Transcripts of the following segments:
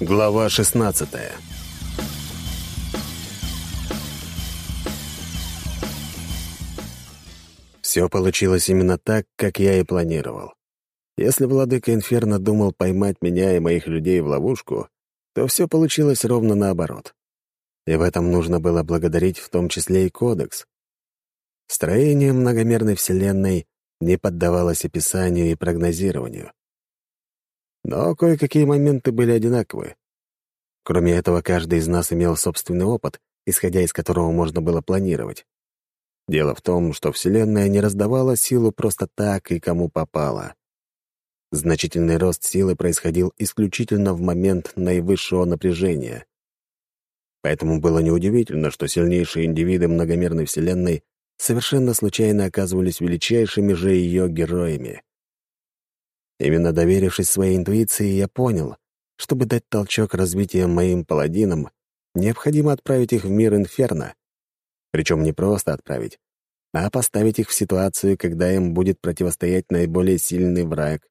Глава 16 Все получилось именно так, как я и планировал. Если владыка Инферно думал поймать меня и моих людей в ловушку, то все получилось ровно наоборот. И в этом нужно было благодарить в том числе и Кодекс. Строение многомерной Вселенной не поддавалось описанию и прогнозированию. Но кое-какие моменты были одинаковы. Кроме этого, каждый из нас имел собственный опыт, исходя из которого можно было планировать. Дело в том, что Вселенная не раздавала силу просто так и кому попало. Значительный рост силы происходил исключительно в момент наивысшего напряжения. Поэтому было неудивительно, что сильнейшие индивиды многомерной Вселенной совершенно случайно оказывались величайшими же ее героями. Именно доверившись своей интуиции, я понял, чтобы дать толчок развития моим паладинам, необходимо отправить их в мир Инферно. Причем не просто отправить, а поставить их в ситуацию, когда им будет противостоять наиболее сильный враг.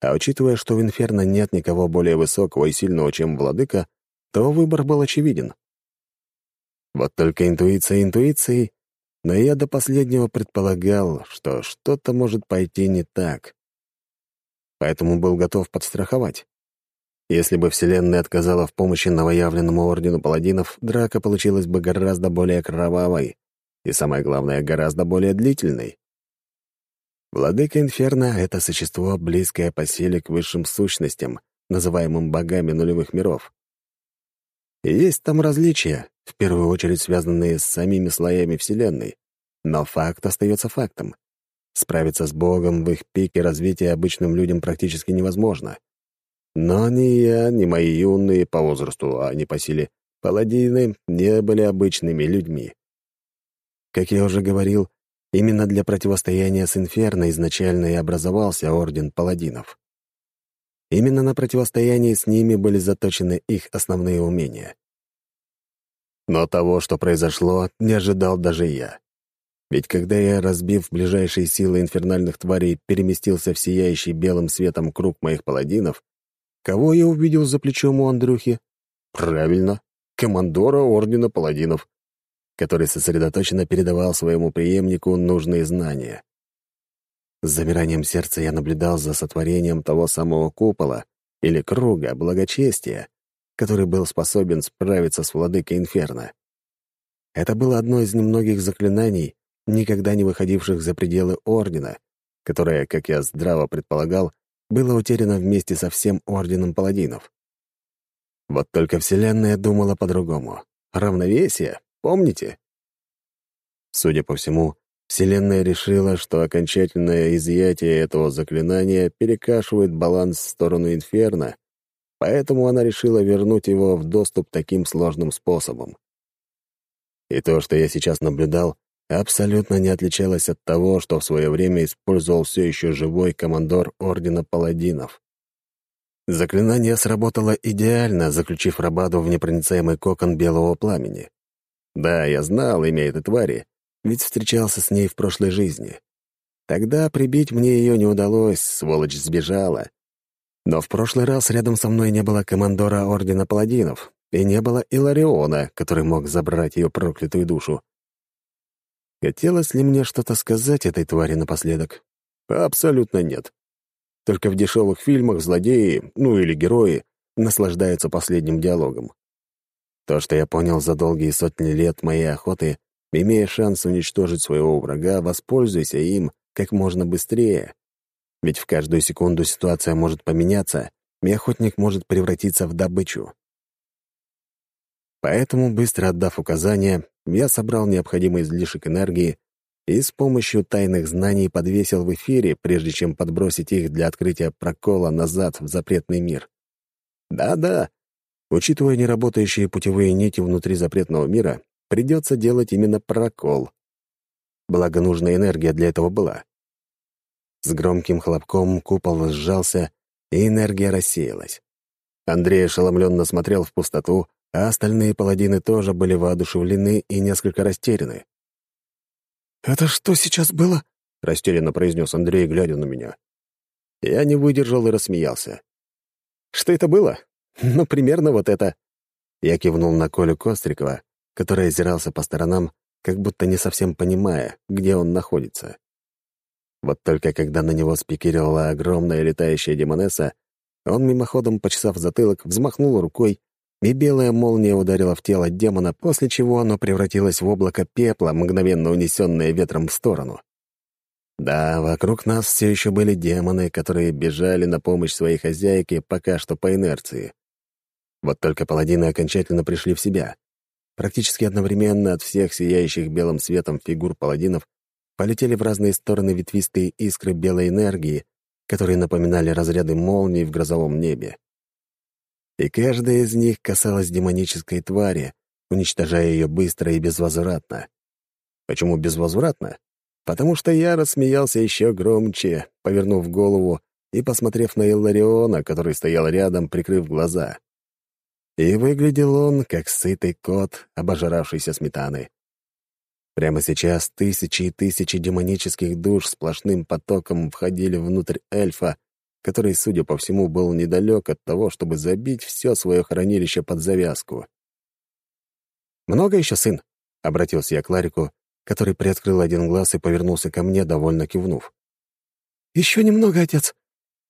А учитывая, что в Инферно нет никого более высокого и сильного, чем Владыка, то выбор был очевиден. Вот только интуиция интуицией, но я до последнего предполагал, что что-то может пойти не так поэтому был готов подстраховать. Если бы Вселенная отказала в помощи новоявленному Ордену Паладинов, драка получилась бы гораздо более кровавой и, самое главное, гораздо более длительной. Владыка Инферно — это существо, близкое по силе к высшим сущностям, называемым богами нулевых миров. И есть там различия, в первую очередь связанные с самими слоями Вселенной, но факт остается фактом. Справиться с Богом в их пике развития обычным людям практически невозможно. Но ни я, ни мои юные по возрасту, а не по силе, паладины не были обычными людьми. Как я уже говорил, именно для противостояния с Инферно изначально и образовался Орден Паладинов. Именно на противостоянии с ними были заточены их основные умения. Но того, что произошло, не ожидал даже я. Ведь когда я, разбив ближайшие силы инфернальных тварей, переместился в сияющий белым светом круг моих паладинов, кого я увидел за плечом у Андрюхи? Правильно, командора Ордена Паладинов, который сосредоточенно передавал своему преемнику нужные знания. С замиранием сердца я наблюдал за сотворением того самого купола или круга благочестия, который был способен справиться с владыкой Инферно. Это было одно из немногих заклинаний, никогда не выходивших за пределы Ордена, которое, как я здраво предполагал, было утеряно вместе со всем Орденом Паладинов. Вот только Вселенная думала по-другому. Равновесие, помните? Судя по всему, Вселенная решила, что окончательное изъятие этого заклинания перекашивает баланс в сторону Инферно, поэтому она решила вернуть его в доступ таким сложным способом. И то, что я сейчас наблюдал, абсолютно не отличалась от того, что в свое время использовал все еще живой командор Ордена Паладинов. Заклинание сработало идеально, заключив Рабаду в непроницаемый кокон белого пламени. Да, я знал имя этой твари, ведь встречался с ней в прошлой жизни. Тогда прибить мне ее не удалось, сволочь сбежала. Но в прошлый раз рядом со мной не было командора Ордена Паладинов, и не было Илариона, который мог забрать ее проклятую душу. Хотелось ли мне что-то сказать этой твари напоследок? Абсолютно нет. Только в дешевых фильмах злодеи, ну или герои, наслаждаются последним диалогом. То, что я понял за долгие сотни лет моей охоты, имея шанс уничтожить своего врага, воспользуйся им как можно быстрее. Ведь в каждую секунду ситуация может поменяться, и охотник может превратиться в добычу. Поэтому, быстро отдав указания, я собрал необходимый излишек энергии и с помощью тайных знаний подвесил в эфире, прежде чем подбросить их для открытия прокола назад в запретный мир. Да-да, учитывая неработающие путевые нити внутри запретного мира, придется делать именно прокол. Благо, нужная энергия для этого была. С громким хлопком купол сжался, и энергия рассеялась. Андрей ошеломленно смотрел в пустоту, а остальные паладины тоже были воодушевлены и несколько растеряны. «Это что сейчас было?» — растерянно произнес Андрей, глядя на меня. Я не выдержал и рассмеялся. «Что это было? Ну, примерно вот это». Я кивнул на Колю Кострикова, который озирался по сторонам, как будто не совсем понимая, где он находится. Вот только когда на него спикировала огромная летающая демонесса, он, мимоходом почесав затылок, взмахнул рукой, и белая молния ударила в тело демона, после чего оно превратилось в облако пепла, мгновенно унесенное ветром в сторону. Да, вокруг нас все еще были демоны, которые бежали на помощь своей хозяйке пока что по инерции. Вот только паладины окончательно пришли в себя. Практически одновременно от всех сияющих белым светом фигур паладинов полетели в разные стороны ветвистые искры белой энергии, которые напоминали разряды молний в грозовом небе. И каждая из них касалась демонической твари, уничтожая ее быстро и безвозвратно. Почему безвозвратно? Потому что я рассмеялся еще громче, повернув голову и посмотрев на Иллариона, который стоял рядом, прикрыв глаза. И выглядел он, как сытый кот, обожравшийся сметаны. Прямо сейчас тысячи и тысячи демонических душ сплошным потоком входили внутрь эльфа, который, судя по всему, был недалек от того, чтобы забить все свое хранилище под завязку. «Много еще, сын?» — обратился я к Ларику, который приоткрыл один глаз и повернулся ко мне, довольно кивнув. «Еще немного, отец,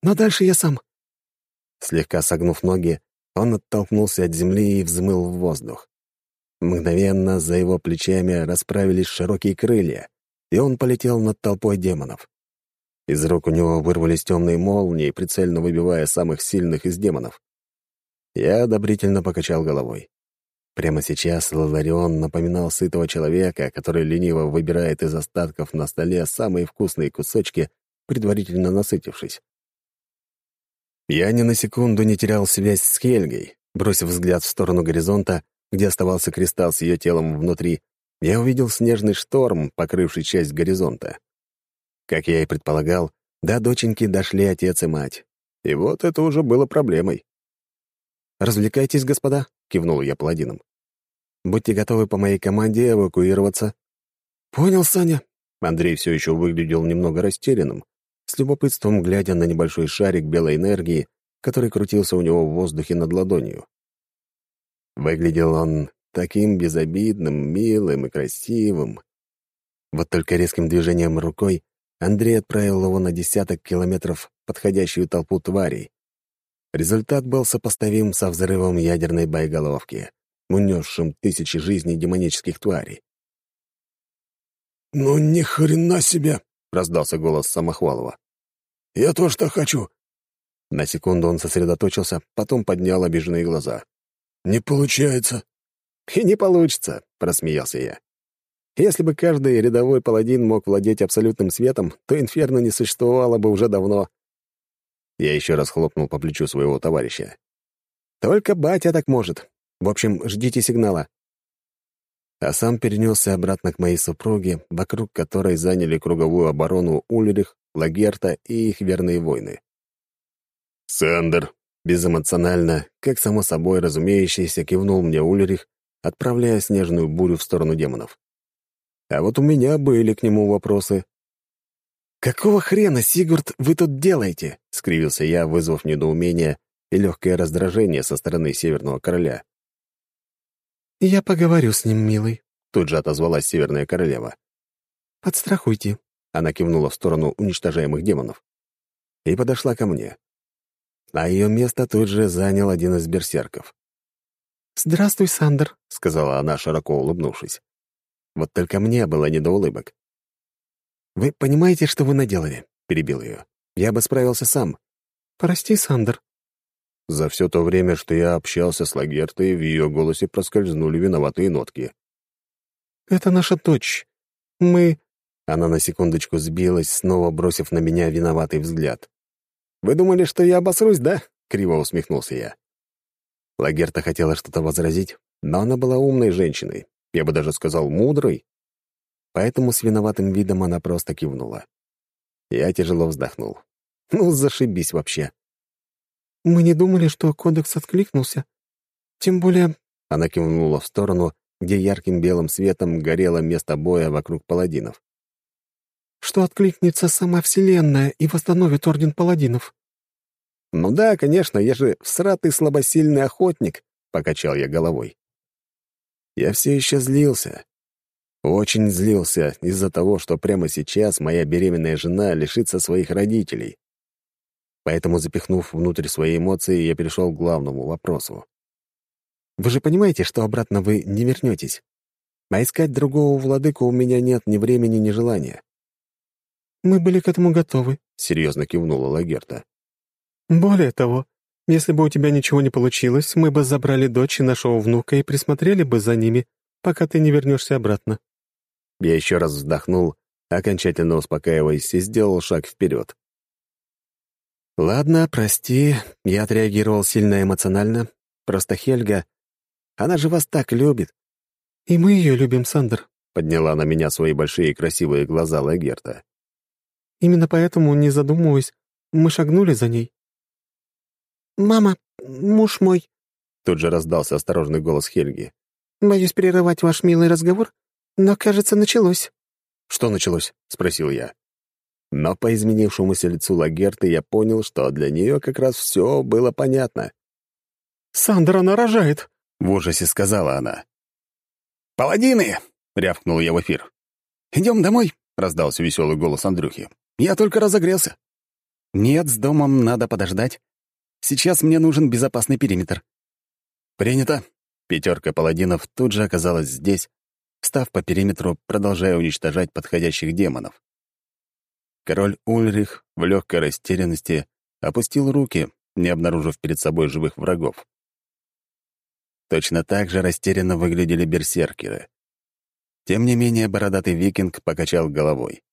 но дальше я сам». Слегка согнув ноги, он оттолкнулся от земли и взмыл в воздух. Мгновенно за его плечами расправились широкие крылья, и он полетел над толпой демонов. Из рук у него вырвались темные молнии, прицельно выбивая самых сильных из демонов. Я одобрительно покачал головой. Прямо сейчас Лаларион напоминал сытого человека, который лениво выбирает из остатков на столе самые вкусные кусочки, предварительно насытившись. Я ни на секунду не терял связь с Хельгой. Бросив взгляд в сторону горизонта, где оставался кристалл с ее телом внутри, я увидел снежный шторм, покрывший часть горизонта. Как я и предполагал, до доченьки дошли отец и мать. И вот это уже было проблемой. «Развлекайтесь, господа», — кивнул я паладином. «Будьте готовы по моей команде эвакуироваться». «Понял, Саня». Андрей все еще выглядел немного растерянным, с любопытством глядя на небольшой шарик белой энергии, который крутился у него в воздухе над ладонью. Выглядел он таким безобидным, милым и красивым. Вот только резким движением рукой Андрей отправил его на десяток километров подходящую толпу тварей. Результат был сопоставим со взрывом ядерной боеголовки, унесшим тысячи жизней демонических тварей. «Ну, ни хрена себе!» — раздался голос Самохвалова. «Я тоже так хочу!» На секунду он сосредоточился, потом поднял обиженные глаза. «Не получается». «И не получится», — просмеялся я. «Если бы каждый рядовой паладин мог владеть абсолютным светом, то инферно не существовало бы уже давно». Я еще раз хлопнул по плечу своего товарища. «Только батя так может. В общем, ждите сигнала а сам перенесся обратно к моей супруге, вокруг которой заняли круговую оборону Ульрих, Лагерта и их верные воины. «Сандер!» — безэмоционально, как само собой разумеющееся, кивнул мне Ульрих, отправляя снежную бурю в сторону демонов. А вот у меня были к нему вопросы. «Какого хрена, Сигурд, вы тут делаете?» — скривился я, вызвав недоумение и легкое раздражение со стороны Северного Короля. «Я поговорю с ним, милый», — тут же отозвалась Северная Королева. «Подстрахуйте», — она кивнула в сторону уничтожаемых демонов. И подошла ко мне. А ее место тут же занял один из берсерков. «Здравствуй, Сандер», — сказала она, широко улыбнувшись. Вот только мне было не до улыбок. «Вы понимаете, что вы наделали?» — перебил ее. «Я бы справился сам». «Прости, Сандер», за все то время, что я общался с Лагертой, в ее голосе проскользнули виноватые нотки. «Это наша дочь. Мы...» Она на секундочку сбилась, снова бросив на меня виноватый взгляд. «Вы думали, что я обосрусь, да?» — криво усмехнулся я. Лагерта хотела что-то возразить, но она была умной женщиной, я бы даже сказал, мудрой. Поэтому с виноватым видом она просто кивнула. Я тяжело вздохнул. Ну, зашибись вообще. Мы не думали, что кодекс откликнулся. Тем более...» Она кивнула в сторону, где ярким белым светом горело место боя вокруг паладинов. «Что откликнется сама Вселенная и восстановит Орден Паладинов». «Ну да, конечно, я же всратый слабосильный охотник», — покачал я головой. Я все еще злился. Очень злился из-за того, что прямо сейчас моя беременная жена лишится своих родителей. Поэтому, запихнув внутрь свои эмоции, я перешел к главному вопросу. «Вы же понимаете, что обратно вы не вернетесь? А искать другого владыку у меня нет ни времени, ни желания». «Мы были к этому готовы», — серьезно кивнула Лагерта. «Более того, если бы у тебя ничего не получилось, мы бы забрали дочь и нашего внука и присмотрели бы за ними, пока ты не вернешься обратно». Я еще раз вздохнул, окончательно успокаиваясь, и сделал шаг вперед. «Ладно, прости, я отреагировал сильно эмоционально. Просто Хельга, она же вас так любит». «И мы ее любим, Сандер», — подняла на меня свои большие красивые глаза Лагерта. «Именно поэтому, не задумываясь, мы шагнули за ней». «Мама, муж мой», — тут же раздался осторожный голос Хельги. «Боюсь прерывать ваш милый разговор, но, кажется, началось». «Что началось?» — спросил я. Но по изменившемуся лицу Лагерты я понял, что для нее как раз все было понятно. «Сандер, она рожает!» — в ужасе сказала она. «Паладины!» — рявкнул я в эфир. «Идем домой!» — раздался веселый голос Андрюхи. «Я только разогрелся». «Нет, с домом надо подождать. Сейчас мне нужен безопасный периметр». «Принято». Пятерка паладинов тут же оказалась здесь, встав по периметру, продолжая уничтожать подходящих демонов. Король Ульрих в легкой растерянности опустил руки, не обнаружив перед собой живых врагов. Точно так же растерянно выглядели берсеркеры. Тем не менее, бородатый викинг покачал головой.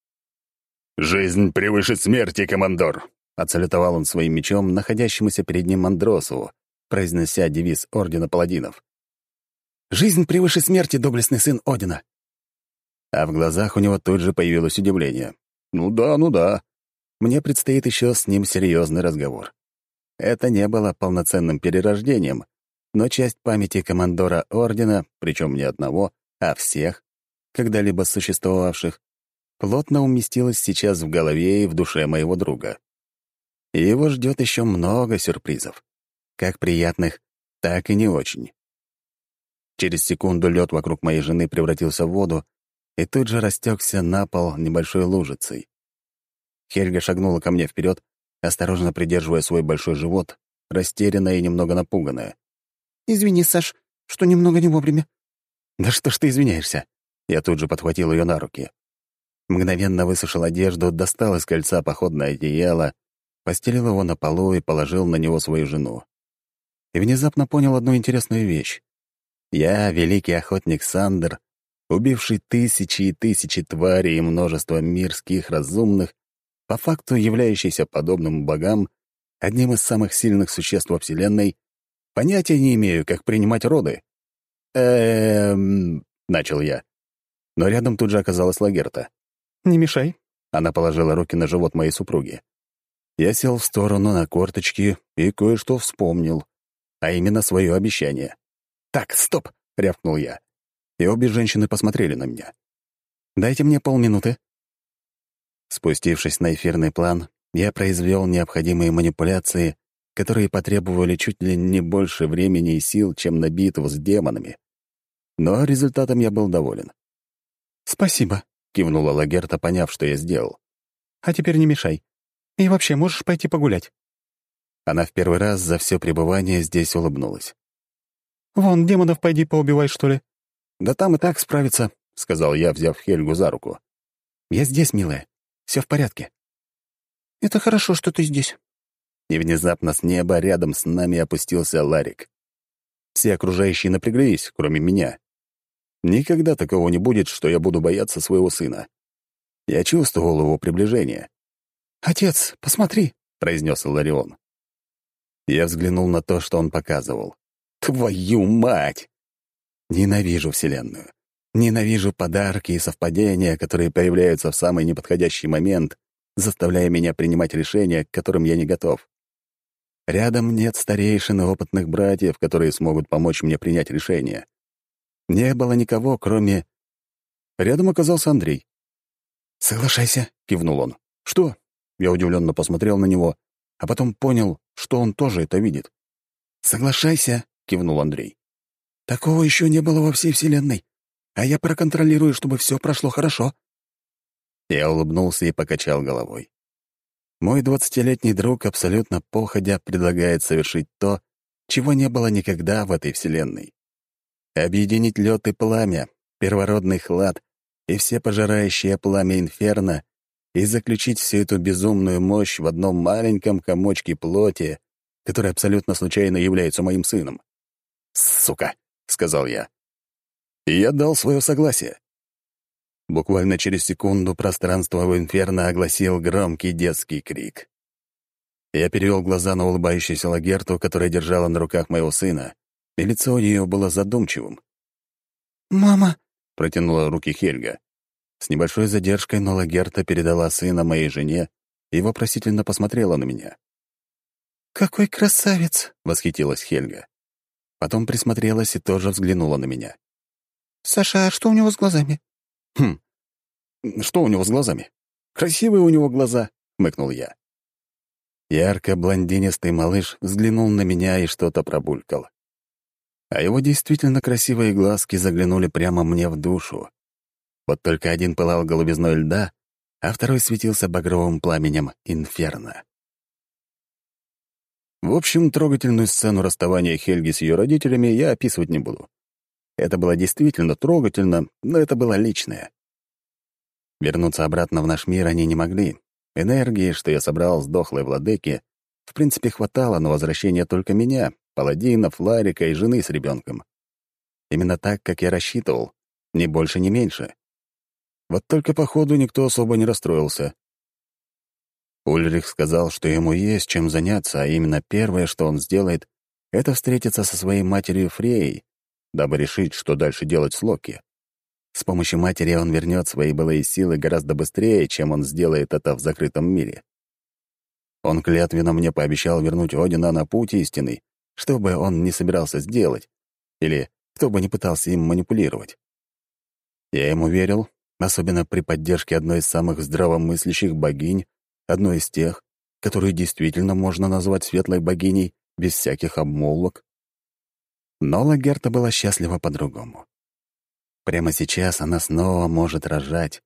«Жизнь превыше смерти, командор!» — отсалютовал он своим мечом находящемуся перед ним Мандросу, произнося девиз Ордена Паладинов. «Жизнь превыше смерти, доблестный сын Одина!» А в глазах у него тут же появилось удивление. Ну да, ну да. Мне предстоит еще с ним серьезный разговор. Это не было полноценным перерождением, но часть памяти командора Ордена, причем не одного, а всех, когда-либо существовавших, плотно уместилась сейчас в голове и в душе моего друга. И его ждет еще много сюрпризов, как приятных, так и не очень. Через секунду лед вокруг моей жены превратился в воду, и тут же растекся на пол небольшой лужицей. Хельга шагнула ко мне вперед, осторожно придерживая свой большой живот, растерянная и немного напуганная. «Извини, Саш, что немного не вовремя». «Да что ж ты извиняешься?» Я тут же подхватил ее на руки. Мгновенно высушил одежду, достал из кольца походное одеяло, постелил его на полу и положил на него свою жену. И внезапно понял одну интересную вещь. Я, великий охотник Сандер, убивший тысячи и тысячи тварей и множество мирских разумных, по факту являющийся подобным богам, одним из самых сильных существ во Вселенной, понятия не имею, как принимать роды. «Эм...» — начал я. Но рядом тут же оказалась Лагерта. «Не мешай». Она положила руки на живот моей супруги. Я сел в сторону на корточки и кое-что вспомнил, а именно свое обещание. «Так, стоп!» — рявкнул я и обе женщины посмотрели на меня. «Дайте мне полминуты». Спустившись на эфирный план, я произвел необходимые манипуляции, которые потребовали чуть ли не больше времени и сил, чем на битву с демонами. Но результатом я был доволен. «Спасибо», — кивнула Лагерта, поняв, что я сделал. «А теперь не мешай. И вообще, можешь пойти погулять». Она в первый раз за все пребывание здесь улыбнулась. «Вон, демонов пойди поубивай, что ли?» «Да там и так справится», — сказал я, взяв Хельгу за руку. «Я здесь, милая. Все в порядке». «Это хорошо, что ты здесь». И внезапно с неба рядом с нами опустился Ларик. Все окружающие напряглись, кроме меня. Никогда такого не будет, что я буду бояться своего сына. Я чувствовал его приближение. «Отец, посмотри», — произнес Ларион. Я взглянул на то, что он показывал. «Твою мать!» Ненавижу Вселенную. Ненавижу подарки и совпадения, которые появляются в самый неподходящий момент, заставляя меня принимать решения, к которым я не готов. Рядом нет старейшин и опытных братьев, которые смогут помочь мне принять решение. Не было никого, кроме... Рядом оказался Андрей. «Соглашайся», — кивнул он. «Что?» — я удивленно посмотрел на него, а потом понял, что он тоже это видит. «Соглашайся», — кивнул Андрей. «Такого еще не было во всей Вселенной, а я проконтролирую, чтобы все прошло хорошо». Я улыбнулся и покачал головой. Мой двадцатилетний друг абсолютно походя предлагает совершить то, чего не было никогда в этой Вселенной. Объединить лед и пламя, первородный хлад и все пожирающее пламя инферно и заключить всю эту безумную мощь в одном маленьком комочке плоти, который абсолютно случайно является моим сыном. «Сука!» — сказал я. И я дал свое согласие. Буквально через секунду пространство в инферно огласил громкий детский крик. Я перевел глаза на улыбающуюся Лагерту, которая держала на руках моего сына, и лицо у нее было задумчивым. «Мама!» — протянула руки Хельга. С небольшой задержкой, но Лагерта передала сына моей жене и вопросительно посмотрела на меня. «Какой красавец!» — восхитилась Хельга. Потом присмотрелась и тоже взглянула на меня. «Саша, а что у него с глазами?» «Хм, что у него с глазами? Красивые у него глаза», — хмыкнул я. Ярко-блондинистый малыш взглянул на меня и что-то пробулькал. А его действительно красивые глазки заглянули прямо мне в душу. Вот только один пылал голубизной льда, а второй светился багровым пламенем инферно. В общем, трогательную сцену расставания Хельги с ее родителями я описывать не буду. Это было действительно трогательно, но это было личное. Вернуться обратно в наш мир они не могли. Энергии, что я собрал с дохлой владыки, в принципе, хватало на возвращение только меня, паладина, Фларика и жены с ребенком. Именно так, как я рассчитывал, ни больше, ни меньше. Вот только, походу, никто особо не расстроился. Ульрих сказал, что ему есть чем заняться, а именно первое, что он сделает, это встретиться со своей матерью Фреей, дабы решить, что дальше делать с Локи. С помощью матери он вернет свои былые силы гораздо быстрее, чем он сделает это в закрытом мире. Он клятвенно мне пообещал вернуть Одина на путь истинный, что бы он не собирался сделать, или кто бы не пытался им манипулировать. Я ему верил, особенно при поддержке одной из самых здравомыслящих богинь, одной из тех, которую действительно можно назвать светлой богиней без всяких обмолвок. Но Лагерта была счастлива по-другому. Прямо сейчас она снова может рожать.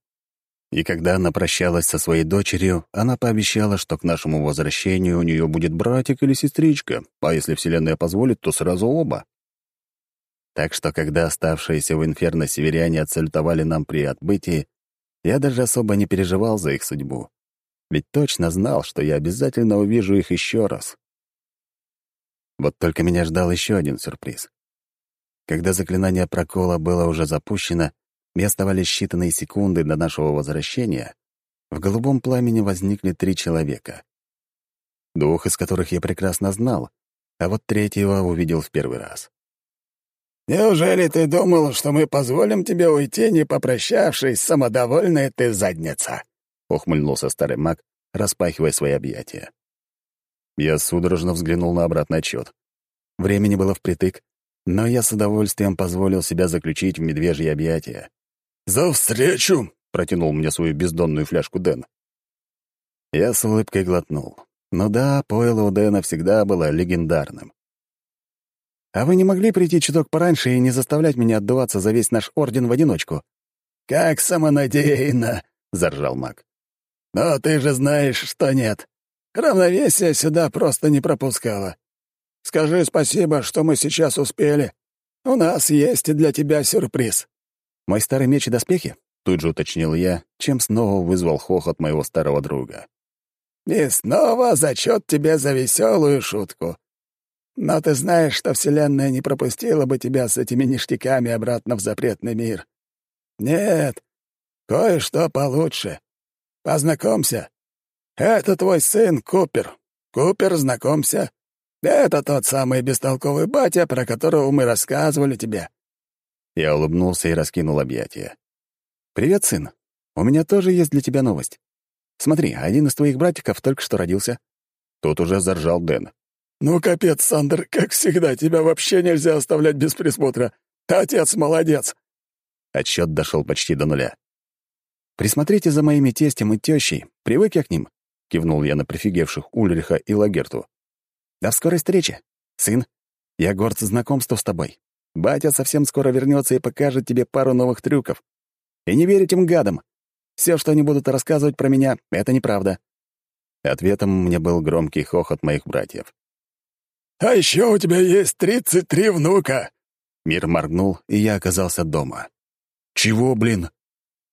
И когда она прощалась со своей дочерью, она пообещала, что к нашему возвращению у нее будет братик или сестричка, а если Вселенная позволит, то сразу оба. Так что, когда оставшиеся в инферно северяне отсалютовали нам при отбытии, я даже особо не переживал за их судьбу. Ведь точно знал, что я обязательно увижу их еще раз. Вот только меня ждал еще один сюрприз. Когда заклинание прокола было уже запущено, и оставались считанные секунды до нашего возвращения, в голубом пламени возникли три человека. Двух из которых я прекрасно знал, а вот третьего увидел в первый раз. «Неужели ты думал, что мы позволим тебе уйти, не попрощавшись, самодовольная ты задница?» — ухмыльнулся старый маг, распахивая свои объятия. Я судорожно взглянул на обратный отчет. Времени было впритык, но я с удовольствием позволил себя заключить в медвежье объятия. «За встречу!» — протянул мне свою бездонную фляжку Дэн. Я с улыбкой глотнул. Ну да, пойло у Дэна всегда было легендарным. А вы не могли прийти чуток пораньше и не заставлять меня отдуваться за весь наш орден в одиночку?» «Как самонадеянно!» — заржал маг. «Но ты же знаешь, что нет. Равновесие сюда просто не пропускало. Скажи спасибо, что мы сейчас успели. У нас есть для тебя сюрприз». «Мой старый меч и доспехи?» — тут же уточнил я, чем снова вызвал хохот моего старого друга. «И снова зачет тебе за веселую шутку. Но ты знаешь, что Вселенная не пропустила бы тебя с этими ништяками обратно в запретный мир. Нет, кое-что получше. Познакомься. Это твой сын Купер. Купер, знакомься. Это тот самый бестолковый батя, про которого мы рассказывали тебе». Я улыбнулся и раскинул объятия. «Привет, сын. У меня тоже есть для тебя новость. Смотри, один из твоих братиков только что родился». Тут уже заржал Дэн. «Ну, капец, Сандер, как всегда, тебя вообще нельзя оставлять без присмотра. Отец молодец!» Отсчет дошел почти до нуля. «Присмотрите за моими тестем и тещей. Привык я к ним. кивнул я на прифигевших Ульриха и Лагерту. «До скорой встречи, сын. Я горд знакомству с тобой. Батя совсем скоро вернется и покажет тебе пару новых трюков. И не верь этим гадам. Все, что они будут рассказывать про меня, — это неправда». Ответом мне был громкий хохот моих братьев. «А еще у тебя есть тридцать три внука!» Мир моргнул, и я оказался дома. «Чего, блин?»